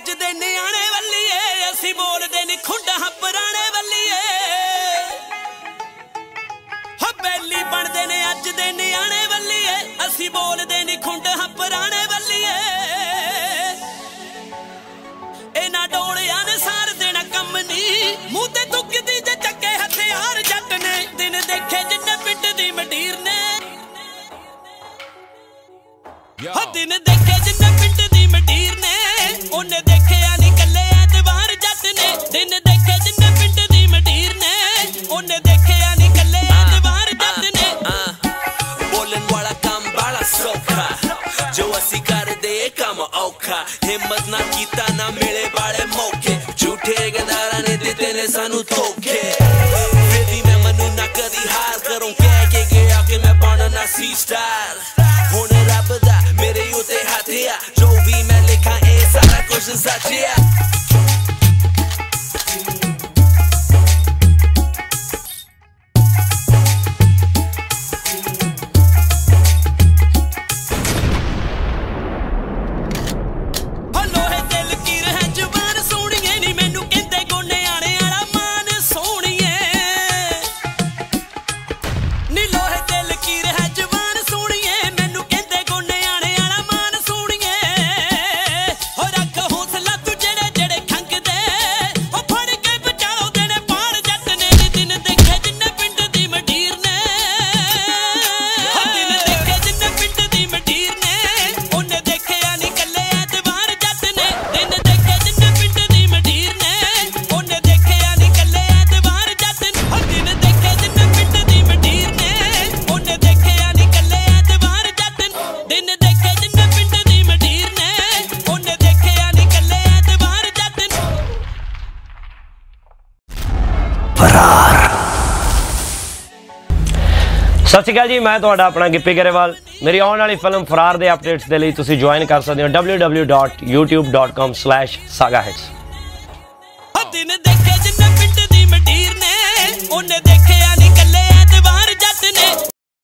ਅੱਜ ਦੇ ਨਿਆਣੇ ਵੱਲੀਏ ਅਸੀਂ ਬੋਲਦੇ ਨਹੀਂ ਖੁੰਡਾ ਪੁਰਾਣੇ ਵੱਲੀਏ। ਹੋ ਬੈਲੀ ਬਣਦੇ ਨੇ ਅੱਜ ਦੇ ਨਿਆਣੇ ਵੱਲੀਏ ਅਸੀਂ ਬੋਲਦੇ ਨਹੀਂ ਖੁੰਡਾ ਪੁਰਾਣੇ ਵੱਲੀਏ। ਇਹਨਾਂ ਡੋਲਿਆਂ ਨੇ ਸਾਰ ਦੇਣਾ ਕੰਮ ਨਹੀਂ ਮੂੰਹ ਤੇ ਤੁੱਕਦੀ ਜੇ ਚੱਕੇ ਹਥਿਆਰ ਜੱਟ ਨੇ। ਦਿਨ ਦੇਖੇ ਜਿੰਨੇ ਪਿੰਡ ਦੀ ਮੰਡੀਰ ਨੇ। ਹੋ ਦਿਨ ਦੇਖੇ ਜਿੰਨੇ ਪਿੰਡ ਦੀ ਮੰਡੀਰ ਨੇ। ਉਹਨੇ ਦੇਖਿਆ ਨਹੀਂ ਕੱਲੇ ਐਤਵਾਰ ਜੱਟ ਨੇ। ਦਿਨ ਦੇਖੇ ਜਿੰਨੇ ਪਿੰਡ ਦੀ ਮੰਡੀਰ ਨੇ। ਉਹਨੇ ਦੇਖਿਆ ਨਹੀਂ ਕੱਲੇ ਐਤਵਾਰ ਜੱਟ ਨੇ। ਬੋਲਣ ਵਾਲਾ ਕੰਮ ਬਾਲਾ ਸੌਖਾ। ਜੋ ਅਸੀਂ ਕਰਦੇ ਕੰਮ ਔਖਾ। ਹਿੰਮਤ ਨਾ ਕੀਤਾ ਨਾ ਮਿਲੇ ਬਾਲੇ ਮੌਕੇ। ਝੂਠੇ ਗਦਾਰਾਂ ਨੇ ਦਿੱਤੇ ਨੇ ਸਾਨੂੰ ਧੋਖੇ। Beijos a dia. ਸਤਿ ਸ਼੍ਰੀ ਅਕਾਲ ਜੀ, ਮੈਂ ਤੁਹਾਡਾ ਆਪਣਾ ਗਿੱਪੀ ਗਰੇਵਾਲ। ਮੇਰੀ ਆਉਣ ਵਾਲੀ ਫਿਲਮ ਫਰਾਰ ਦੇ ਅਪਡੇਟਸ ਦੇ ਲਈ ਤੁਸੀਂ ਜੁਆਇਨ ਕਰ ਸਕਦੇ ਹੋ www.youtube.com/sagahits ਹੋ ਦਿਨ ਦੇਖੇ